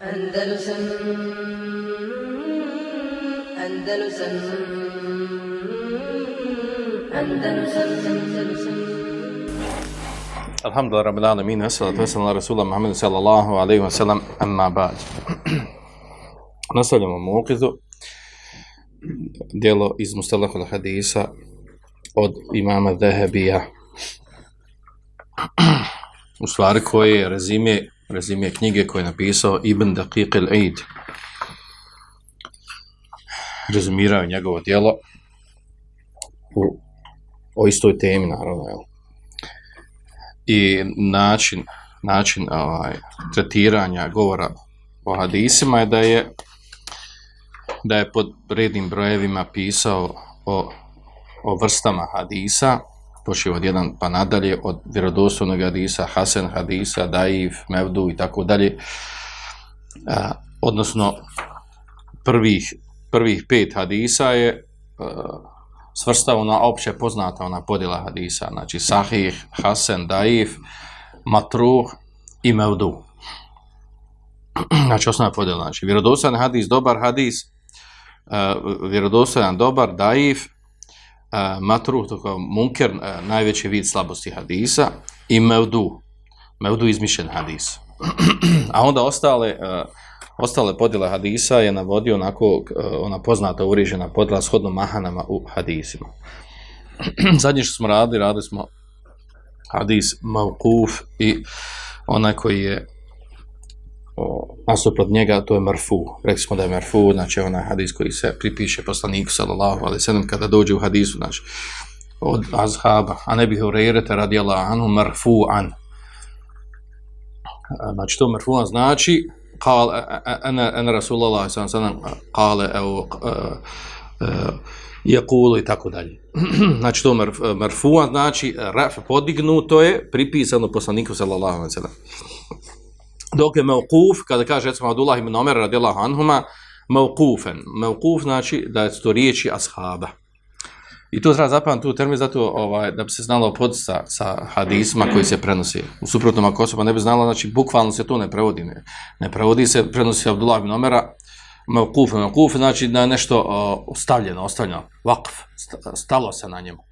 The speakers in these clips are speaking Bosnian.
Andalusam Andalusam Andalusam Andalusam Alhamdulillah rabbil alamin, wassalatu wassalamu ala rasulillah Muhammedu sallallahu alaihi wa sallam, amma ba'd. Nastavljamo muqizu, dijelo iz Mustalakul hadisa od imama Dehebija. U stvari koje je rezime, rezime knjige koje je napisao Ibn Daqiq al-Eid. Rezumirao njegovo dijelo u, o istoj temi, naravno, jel? i način način ovaj tretiranja govora o hadisima je da je da je pod rednim brojevima pisao o, o vrstama hadisa počeo od jedan pa nadalje od vjerodostojnog hadisa, Hasan hadisa, Daif, Mevdu i tako dalje. Odnosno prvih prvih pet hadisa je a, svrstao na opće poznata ona podjela hadisa, znači sahih, Hasan, daif, matruh i mevdu. Znači osnovna podjela, znači vjerodostojan hadis, dobar hadis, uh, vjerodostojan dobar, daif, matruh, to kao munker, najveći vid slabosti hadisa, i mevdu, mevdu izmišljen hadis. A onda ostale, Ostale podjele hadisa je navodio onako ona poznata urižena podjela shodno mahanama u hadisima. Zadnje što smo radili, radili smo hadis Mavkuf i onaj koji je nasuprot njega, to je Marfu. Rekli smo da je Marfu, znači onaj hadis koji se pripiše poslaniku sallallahu alaihi sallam kada dođe u hadisu, znači od Azhaba, a ne bih urejrete radijala anu Marfu an. Znači to Marfu znači قال انا انا رسول الله صلى الله عليه وسلم قال او يقول i tako dalje. znači to marfuan znači raf podignuto je pripisano poslaniku sallallahu alejhi ve sellem. Dok je mevkuf, kada kaže recimo Abdullah ibn Omer radijallahu anhuma mevkufen. Mevkuf znači da je to riječi ashaba. I to treba zapamati tu termin zato ovaj, da bi se znalo pod sa, sa hadisma koji se prenosi. U suprotnom ako osoba ne bi znala, znači bukvalno se to ne prevodi. Ne, ne prevodi se, prenosi Abdullah ibn Omera, mevkuf, mevkuf, znači da je nešto uh, stavljeno, ostavljeno, vakf, stalo se na njemu.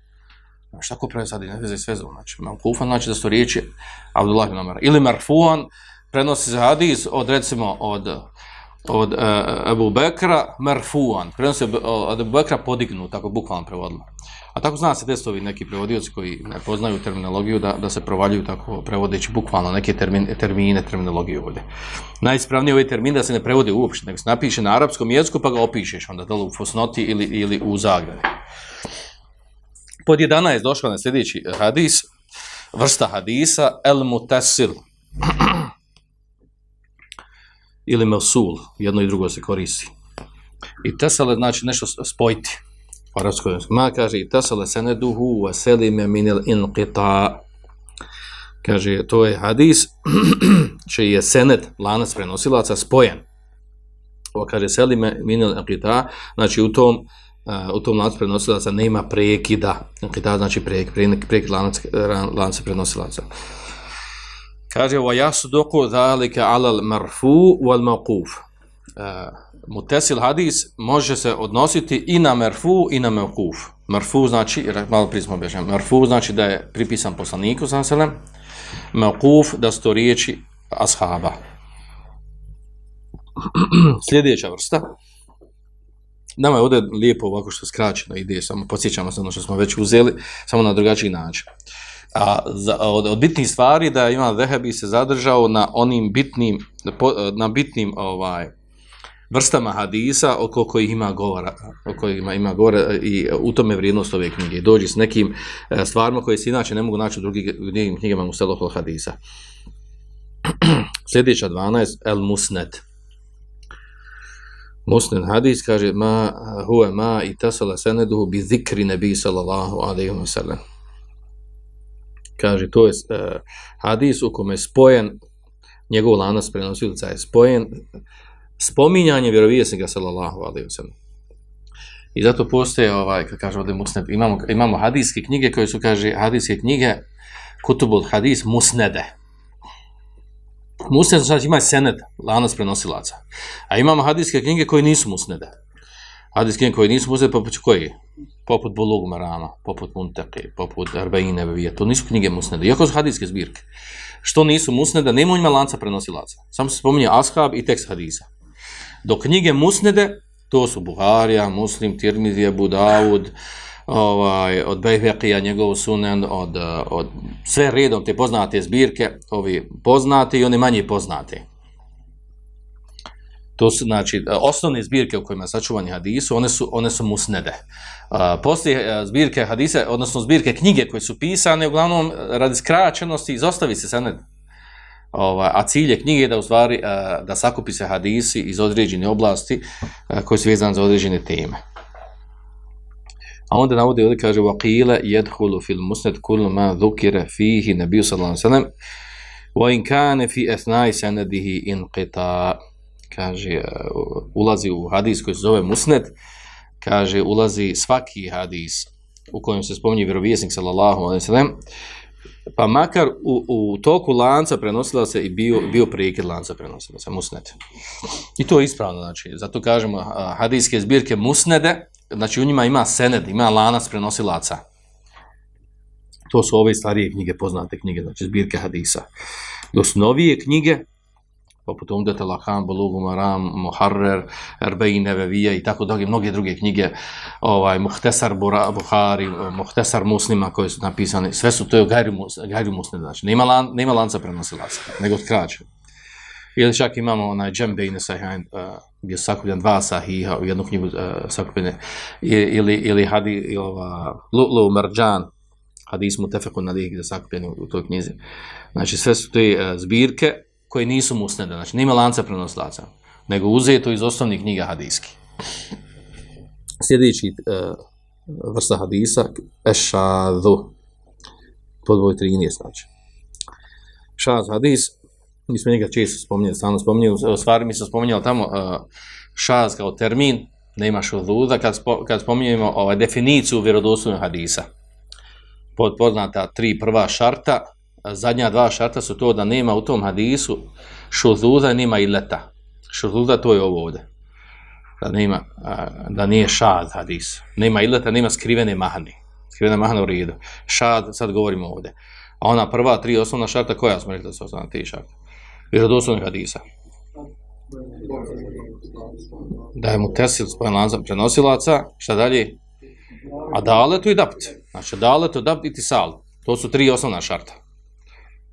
Šta ko prenosi sad ne veze sve. Znači mevkuf, znači da su riječi Abdullah ibn Omera. Ili marfuan, prenosi se hadis od recimo od od e, uh, Abu Bekra marfuan, prenosi od Abu Bekra podignu, tako bukvalno prevodilo. A tako zna se testovi neki prevodioci koji ne poznaju terminologiju da, da se provaljuju tako prevodeći bukvalno neke termin, termine, terminologiju ovdje. Najispravnije ovaj termin da se ne prevode uopšte, nego se napiše na arapskom jeziku pa ga opišeš onda dole u fosnoti ili, ili u zagradi. Pod 11 došao na sljedeći hadis, vrsta hadisa, el mutasil ili mevsul, jedno i drugo se koristi. I tesale znači nešto spojiti. Arabsko arabskoj ma kaže i tesale seneduhu wa selime minil inqita. Kaže, to je hadis, čiji je senet, lanac prenosilaca, spojen. Ovo kaže, selime minil inqita, znači u tom, uh, u tom lancu prenosilaca nema prekida. Inqita znači prek, prek, prek lanac, lanac prenosilaca. Kaže wa yasduqu zalika ala al-marfu wal maquf. Uh, e, mutasil hadis može se odnositi i na marfu i na maquf Marfu znači malo prije smo objašnjali. Marfu znači da je pripisan poslaniku sallallahu alejhi ve sellem. Da sto riječi ashaba. Sljedeća vrsta. Nama je ovdje lijepo ovako što skraćeno ide, samo podsjećamo se ono što smo već uzeli, samo na drugačiji način. A za, od, od bitnih stvari da Imam Zehebi se zadržao na onim bitnim na bitnim ovaj vrstama hadisa oko kojih ima govora, oko kojih ima, ima govora i u tome vrijednost ove knjige. Dođi s nekim e, stvarima koje se inače ne mogu naći u drugim, knjigama u Selohol hadisa. Sljedeća 12, El Musned. Musned hadis kaže ma huwa ma i tasala bi zikri nabi sallallahu alejhi ve sellem kaže to je uh, hadis u kome je spojen njegov lanas prenosilaca je spojen spominjanje vjerovijesnika sallallahu alejhi ve sellem i zato postoje ovaj kako kaže ovdje musned imamo imamo hadiske knjige koje su kaže hadiske knjige kutubul hadis musnede Musned znači ima sened, lanac prenosilaca. A imamo hadijske knjige koje nisu musnede. Hadijske knjige koje nisu musnede, poput koji? Poput Bulug Marama, poput Muntake, poput Arbaine Bevije. To nisu knjige musnede. Iako su hadijske zbirke. Što nisu musnede, nema njima lanca prenosilaca. Samo se spominje Ashab i tekst hadisa. Dok knjige musnede, to su Buharija, Muslim, Tirmizija, Budavud, ovaj, od Bejheqija, njegov sunen, od, od sve redom te poznate zbirke, ovi poznate i oni manje poznate To su, znači, osnovne zbirke u kojima je sačuvanje hadisu, one su, one su musnede. Uh, poslije zbirke hadise, odnosno zbirke knjige koje su pisane, uglavnom, radi skraćenosti, izostavi se sened. Ova, a cilj je knjige da u stvari, uh, da sakupi se hadisi iz određene oblasti uh, koje su vezane za određene teme. A onda navodi ovdje kaže وَقِيلَ يَدْخُلُ فِي الْمُسْنَدْ كُلُّ مَا ذُكِرَ فِيهِ نَبِيُ صَلَّى اللَّهُ سَلَمْ وَإِنْ كَانَ فِي أَثْنَاءِ سَنَدِهِ إِنْقِطَا kaže, e, ulazi u hadis koji se zove Musned, kaže, ulazi svaki hadis u kojem se spominje vjerovijesnik sallallahu alaihi sallam, pa makar u, u toku lanca prenosila se i bio, bio prekid lanca prenosila se, Musned. I to je ispravno, znači, zato kažemo hadijske zbirke Musnede, znači u njima ima sened, ima lanac prenosilaca. To su ove starije knjige, poznate knjige, znači zbirke hadisa. Dok su novije knjige, poput Umdete Lahan, Bulugu Maram, Muharrer, Erbein Nevevija i tako dalje, mnoge druge knjige, ovaj, Muhtesar Bura, Buhari, Muhtesar Muslima koje su napisane, sve su to je Gajri, Gajri Muslim, znači nema, lan, nema lanca prenosilaca, nego krađe. Ili čak imamo onaj Džembejne i uh, gdje je sakupljen dva sahiha u jednu knjigu uh, sakupljene, ili, ili hadi, ili ova, Lu'lu Marđan, hadis mu tefeku na gdje je sakupljen u, u toj knjizi. Znači sve su te uh, zbirke koje nisu musnede, znači nema lanca prenoslaca, nego uzeto iz osnovnih knjiga hadijski. Sljedeći e, vrsta hadisa, Ešadu, podvoj 13, znači. Šad hadis, mi smo njega često spominjali, stalno spominjali, u stvari mi smo spominjali tamo e, uh, šaz kao termin, nema šududa, kad, spo, kad spominjamo ovaj, definiciju vjerodostojnog hadisa. Pod poznata tri prva šarta, zadnja dva šarta su to da nema u tom hadisu šuzuza, nema ileta. Šuzuza to je ovo ovdje. Da, nema, da nije šad hadis. Nema ileta, nema skrivene mahani. Skrivene mahna u redu. Šad, sad govorimo ovdje. A ona prva tri osnovna šarta, koja smo rekli da su osnovna tri šarta? Vjerodoslovnih hadisa. Da je mu tesil spojen lanzam prenosilaca, šta dalje? Adaletu i dapt. Znači, adaletu, dapt i tisal. To su tri osnovna šarta.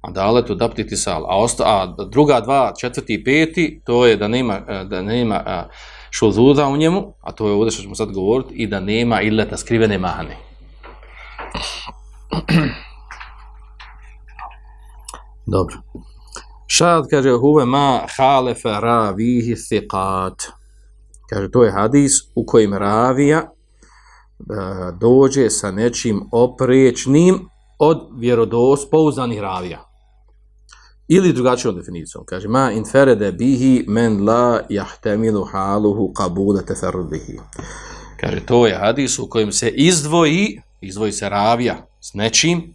Adaletu, dapt i tisal. A, osta, a druga dva, četvrti i peti, to je da nema, da nema šuzuda u njemu, a to je ovdje što ćemo sad govoriti, i da nema ileta skrivene mahane. Dobro. Šad kaže huve ma halefe ravihi thiqat. Kaže to je hadis u kojem ravija da dođe sa nečim oprečnim od vjerodos pouzdanih ravija. Ili drugačijom definicijom. Kaže ma inferede bihi men la jahtemilu haluhu kabule teferdihi. Kaže to je hadis u kojem se izdvoji, izdvoji se ravija s nečim,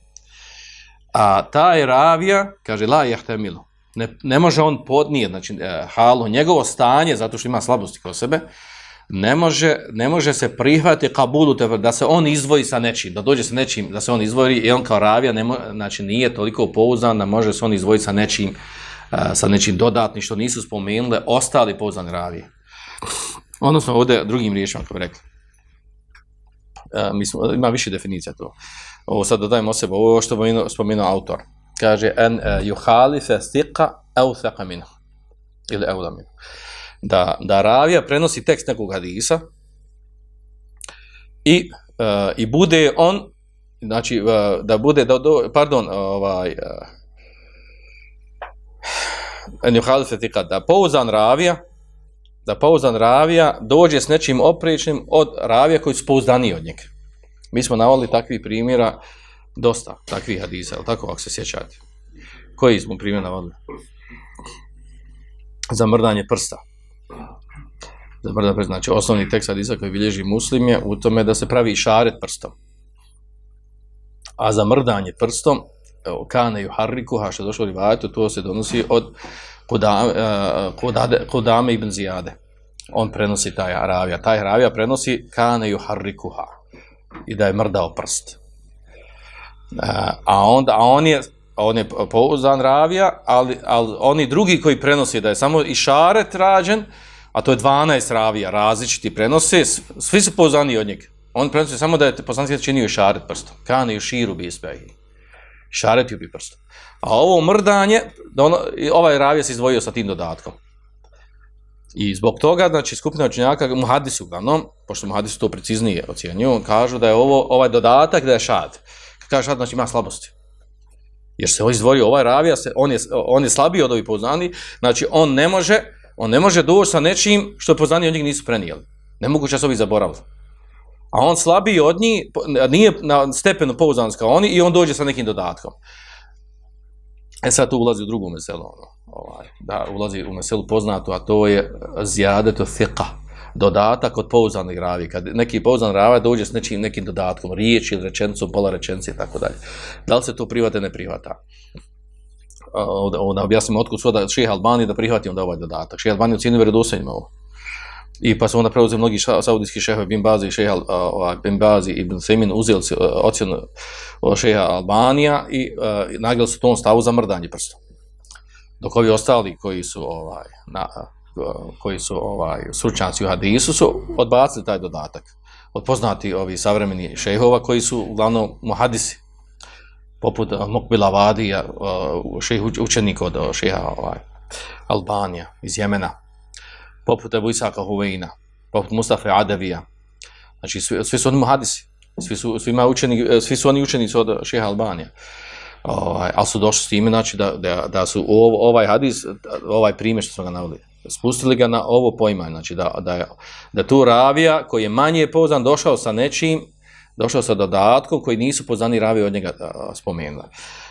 a taj ravija, kaže la jahtemilu, ne, ne može on podnijeti, znači eh, halu, njegovo stanje, zato što ima slabosti kod sebe, ne može, ne može se prihvati kabulu, te, da se on izvoji sa nečim, da dođe sa nečim, da se on izvoji i on kao ravija, ne mo, znači nije toliko pouzdan da može se on izvojiti sa nečim, sa nečim dodatnim što nisu spomenule ostali pouzdan ravije. Odnosno, ovdje drugim riječima, kao rekli. Uh, mi smo, ima više definicija to. Ovo sad dodajemo o sebe, ovo što je spomenuo autor kaže en uh, yuhalife thiqa au thaqa minhu ili aula minhu da da ravija prenosi tekst nekog hadisa i uh, i bude on znači uh, da bude da do, pardon ovaj uh, da pouzan ravija da pouzan ravija dođe s nečim oprečnim od ravija koji su pouzdaniji od njega mi smo navali takvi primjera dosta takvih hadisa, ali tako ako se sjećate. Koji smo primjer navali? Za mrdanje prsta. Dobar, mrdanje. Znači, osnovni tekst hadisa koji bilježi muslim je u tome da se pravi šaret prstom. A za mrdanje prstom, evo, kane juharrikuha, što je došlo u rivajetu, to se donosi od Kodame, Kodade, Kodame ibn Zijade. On prenosi taj ravija. Taj ravija prenosi kane juharrikuha. I da je mrdao prst. E, a, onda, a on je on je pouzdan ravija, ali, ali oni drugi koji prenosi da je samo išaret rađen, a to je 12 ravija različiti prenose, svi su pouzdani od njega. On prenosi samo da je poslanik činio išaret prstom. Kane ju širu bi ispehi. Šaret ju bi prstom. A ovo mrdanje, da ono, ovaj ravija se izdvojio sa tim dodatkom. I zbog toga, znači, skupina učenjaka, muhadisi uglavnom, pošto muhadisi to preciznije ocjenjuju, kažu da je ovo ovaj dodatak da je šad. Kaže šad, znači ima slabosti. Jer se on izdvojio, ovaj ravija, se, on, je, on je slabiji od ovih poznani, znači on ne može, on ne može doći sa nečim što poznani od njih nisu prenijeli. Ne mogu ovi zaboravili. A on slabiji od njih, nije na stepenu pouzdan kao oni i on dođe sa nekim dodatkom. E sad tu ulazi u drugu meselu, ono, ovaj, da ulazi u meselu poznatu, a to je zjadeto fiqa, dodatak od pouzdanih ravi. Kad neki pouzdan rava dođe s nečim, nekim dodatkom, riječ ili rečenicu, pola rečenice i tako dalje. Da li se to privata ne privata? Onda objasnimo otkud su da šeha Albani da prihvati onda ovaj dodatak. Šeha Albani ocjenio vjerodostanjem ovo. I pa su onda preuzeli mnogi ša, saudijski šehovi Bin Bazi i šeha uh, Bin Bazi i Bin Semin uzeli se ocjenu od šeha Albanija i uh, nagljeli su tom stavu za mrdanje prstom. Dok ovi ostali koji su ovaj na, koji su ovaj stručnjaci u hadisu su odbacili taj dodatak. Od poznati ovi savremeni šejhova koji su uglavnom muhadisi poput Mokbila Vadija, šejh učenik od šeha ovaj, Albanija iz Jemena poput Ebu Isaka Huveina, poput Mustafa Adavija. Znači, svi, svi su oni muhadisi, svi su, svi, učeni, svi su oni učenici od šeha Albanija. Ovaj, ali su došli s time, znači, da, da, da su ov, ovaj hadis, ovaj primjer što smo ga navodili, spustili ga na ovo poimanje, znači, da, da, da tu ravija koji je manje poznan došao sa nečim, došao sa dodatkom koji nisu poznani ravije od njega spomenuli.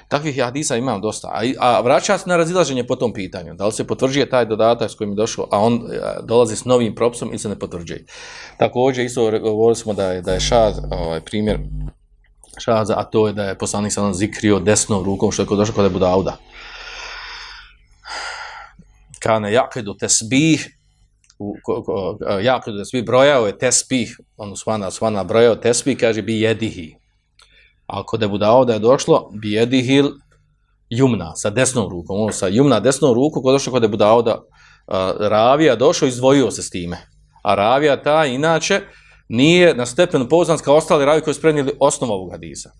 Takvih hadisa imam dosta. A, a vraća se na razilaženje po tom pitanju. Da li se potvrđuje taj dodatak s kojim je došao, a on dolazi s novim propsom ili se ne potvrđuje. Također, isto govorili smo da je, da je šad, ovaj, primjer šaza, a to je da je poslanik sa zikrio desnom rukom, što je došao kod Ebu Dauda. Da Kane jakidu tesbih, jakidu tesbih, brojao je tesbih, on svana, svana brojao tesbih, kaže bi jedihi. Ako da bude da je došlo bi bijedihil jumna sa desnom rukom on sa jumna desnom rukom kod došlo kod Abu Dauda uh, ravija došao i izdvojio se s time. A ravija ta inače nije na stepenu pouzdan kao ostali ravi koji su prenijeli osnovu ovog hadisa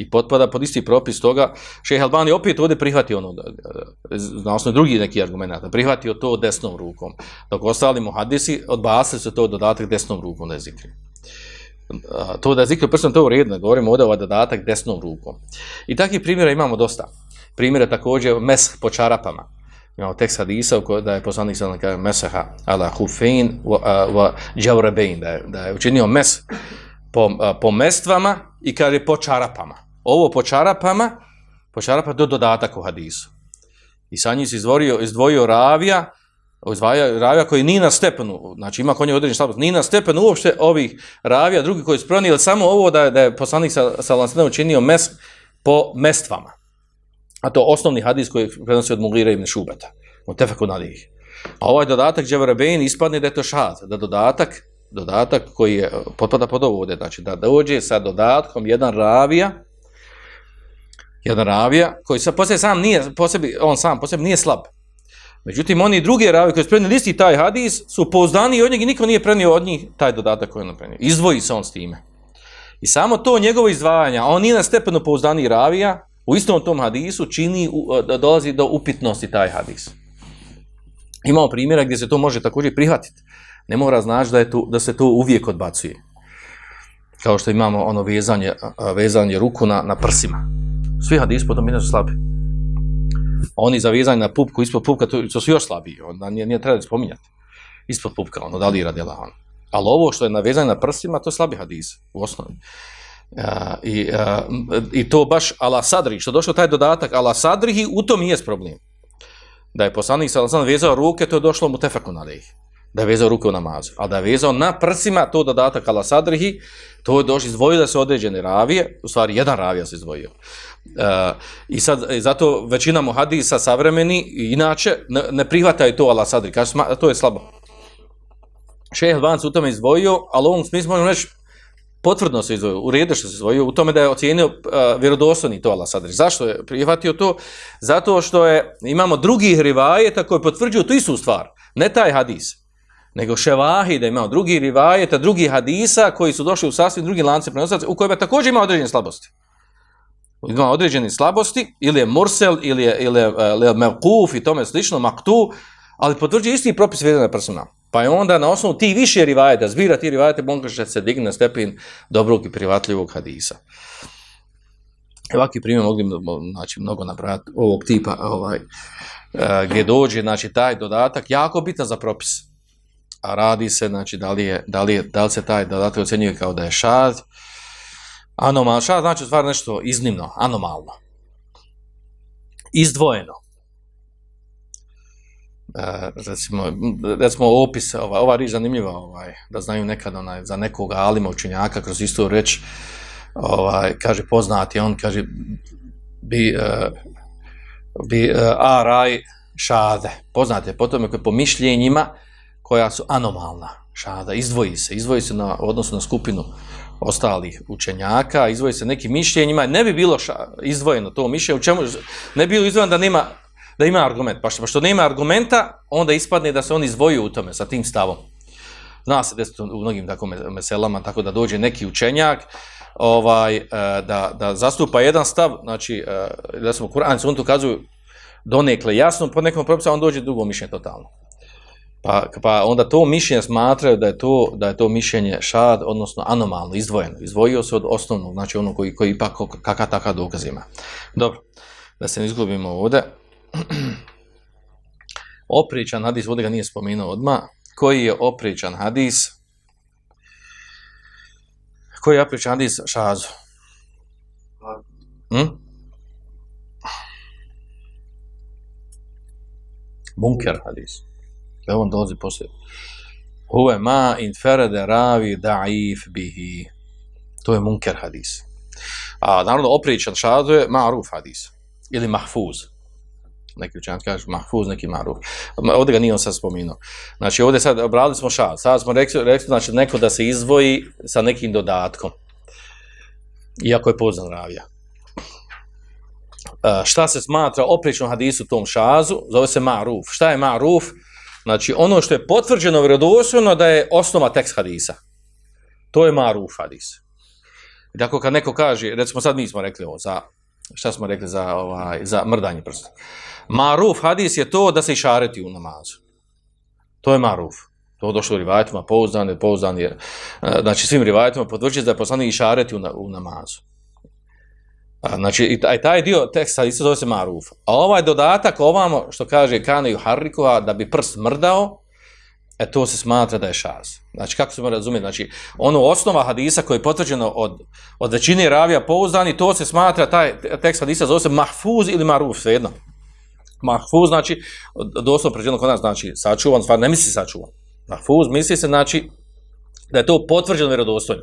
i potpada pod isti propis toga šejh Albani opet ovdje prihvati ono na osnovu drugi neki argument prihvatio to desnom rukom dok ostali muhadisi odbasili su to dodatak desnom rukom da je zikri to da je zikr prstom, to je uredno, govorimo ovdje ovaj dodatak desnom rukom. I takvih primjera imamo dosta. Primjera također mes po čarapama. Imamo tekst hadisa u kojoj da je poslanik sada kaže mesaha ala hufein wa džavrebein, da, da je učinio mes po, po mestvama i kaže po čarapama. Ovo po čarapama, po čarapa do dodatak u hadisu. I sa njim se izdvorio, izdvojio ravija, izdvaja ravija koji nije na stepenu, znači ima konje određen slabost, ni na stepenu uopšte ovih ravija, drugi koji su pronijeli samo ovo da, da je poslanik sa, sa Lansina učinio mes po mestvama. A to osnovni hadis koji prenosi od Mugira ibn Šubeta, od Tefeku Nadih. A ovaj dodatak Džavarabein ispadne da je to šad, da dodatak, dodatak koji je potpada pod ovo ovdje, znači da dođe sa dodatkom jedan ravija, jedan ravija koji sa, posebi sam nije, posebi, on sam posebi nije slab, Međutim, oni drugi ravi koji su prenijeli isti taj hadis su pouzdani od njega i niko nije prenio od njih taj dodatak koji on prenio. Izdvoji se on s time. I samo to njegovo izdvajanje, a on nije na stepenu pouzdani ravija, u istom tom hadisu čini, da dolazi do upitnosti taj hadis. Imamo primjera gdje se to može također prihvatiti. Ne mora znaš da, je to, da se to uvijek odbacuje. Kao što imamo ono vezanje, vezanje ruku na, na prsima. Svi hadisi potom su slabi oni za vezanje na pupku, ispod pupka, to, to su još slabiji, onda nije, nije treba spominjati. Ispod pupka, ono, da li radi on. Ali ovo što je navezano na prsima, to je slabi hadis, u osnovi. Uh, i, uh, I to baš ala sadri, što došlo taj dodatak, ala sadrihi, u tom je problem. Da je poslanik sa vezao ruke, to je došlo mu tefakon alejih da je vezao ruke u namazu, ali da je vezao na prsima to dodatak ala sadrihi, to je došlo, izdvojio da se određene ravije, u stvari jedan ravija se izdvojio. E, I sad, e, zato većina muhadisa savremeni, inače, ne, ne prihvataju to ala sadri, kaže, to je slabo. Šehe se u tome izdvojio, ali u ovom smislu možemo reći, potvrdno se izdvojio, u redu što se izdvojio, u tome da je ocijenio uh, vjerodostojni to Allah sadri. Zašto je prihvatio to? Zato što je, imamo drugih rivajeta koji potvrđuju tu istu stvar, ne taj hadis, nego ševahi da imao drugi rivajeta, drugi hadisa koji su došli u sasvim drugi lance prenosaca, u kojima također ima određene slabosti. Ima određene slabosti, ili je mursel, ili je, ili je, ili je mevkuf i tome slično, maktu, ali potvrđuje isti propis vjedene persona. Pa je onda na osnovu ti više rivajeta, zbira ti rivajete, monka će se digne na stepin dobrog i privatljivog hadisa. Ovaki primjer mogli znači, mnogo nabrati ovog tipa, ovaj, eh, gdje dođe znači, taj dodatak, jako bitan za propis. A radi se, znači, da li, je, da li, je, da li se taj dodatak ocjenjuje kao da je šad, anomalno, šad znači stvar nešto iznimno, anomalno, izdvojeno. E, recimo, recimo opis, ova, ova riječ zanimljiva, ovaj, da znaju nekad onaj, za nekog alima učenjaka kroz istu reč, ovaj, kaže poznati, on kaže bi, uh, bi uh, a raj šade, poznate, potom je po mišljenjima koja su anomalna šada, izdvoji se, izdvoji se na, odnosno na skupinu ostalih učenjaka, izdvoji se nekim mišljenjima, ne bi bilo ša, izdvojeno to mišljenje, u čemu, ne bi bilo izdvojeno da nema da ima argument. Pa što, pa što nema argumenta, onda ispadne da se oni izvoju u tome sa tim stavom. Zna se desiti u mnogim tako meselama, tako da dođe neki učenjak ovaj, e, da, da zastupa jedan stav, znači, e, da smo Kur'an, on to kazuju donekle jasno, po nekom propisu, on dođe drugo mišljenje totalno. Pa, pa onda to mišljenje smatraju da je to, da je to mišljenje šad, odnosno anomalno, izdvojeno. Izdvojio se od osnovnog, znači ono koji, koji ipak kakav takav dokaz ima. Dobro, da se ne izgubimo ovdje. opričan hadis, ovdje ga nije spomenuo odma koji je opričan hadis, koji je opričan hadis šazu? Hm? Bunker hadis. Dakle, on dolazi poslije. Huve ma inferede ravi da'if bihi. To je munker hadis. A naravno opričan šadu je ma'ruf hadis. Ili mahfuz neki učenjaci kaže mahfuz, neki maruf. Ovdje ga nije on sad spominuo. Znači, ovdje sad obradili smo šad. Sad smo rekli, rekli znači, neko da se izvoji sa nekim dodatkom. Iako je poznan ravija. Uh, šta se smatra opričnom hadisu tom šazu? Zove se maruf. Šta je maruf? Znači, ono što je potvrđeno vredosljeno da je osnova tekst hadisa. To je maruf hadis. Dakle, kad neko kaže, recimo sad mi smo rekli ovo, za, šta smo rekli za, ovaj, za mrdanje prsta. Maruf hadis je to da se išareti u namazu. To je maruf. To je došlo u rivajetima, pouzdan je, pouzdan je. E, znači, svim rivajetima potvrđuje da je poslani išareti u, na, u namazu. A, Znači, i taj, taj dio teksta isto zove se maruf. A ovaj dodatak ovamo, što kaže Kanaju Harrikova, da bi prst mrdao, e to se smatra da je šaz. Znači, kako se mora razumjeti? Znači, ono osnova hadisa koji je potvrđeno od, od većine ravija pouzdani, to se smatra, taj tekst hadisa zove se mahfuz ili maruf, svejedno. Mahfuz znači, doslovno pređeno kod nas, znači sačuvan, stvar ne misli sačuvan. Mahfuz misli se znači da je to potvrđeno vjerodostojno.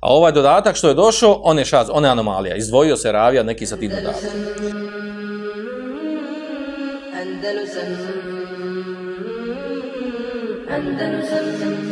A ovaj dodatak što je došao, on je šaz, on je anomalija. Izdvojio se ravija neki sa tim dodatkom. Andalusam Andalusam Andalusam